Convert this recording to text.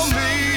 tell me.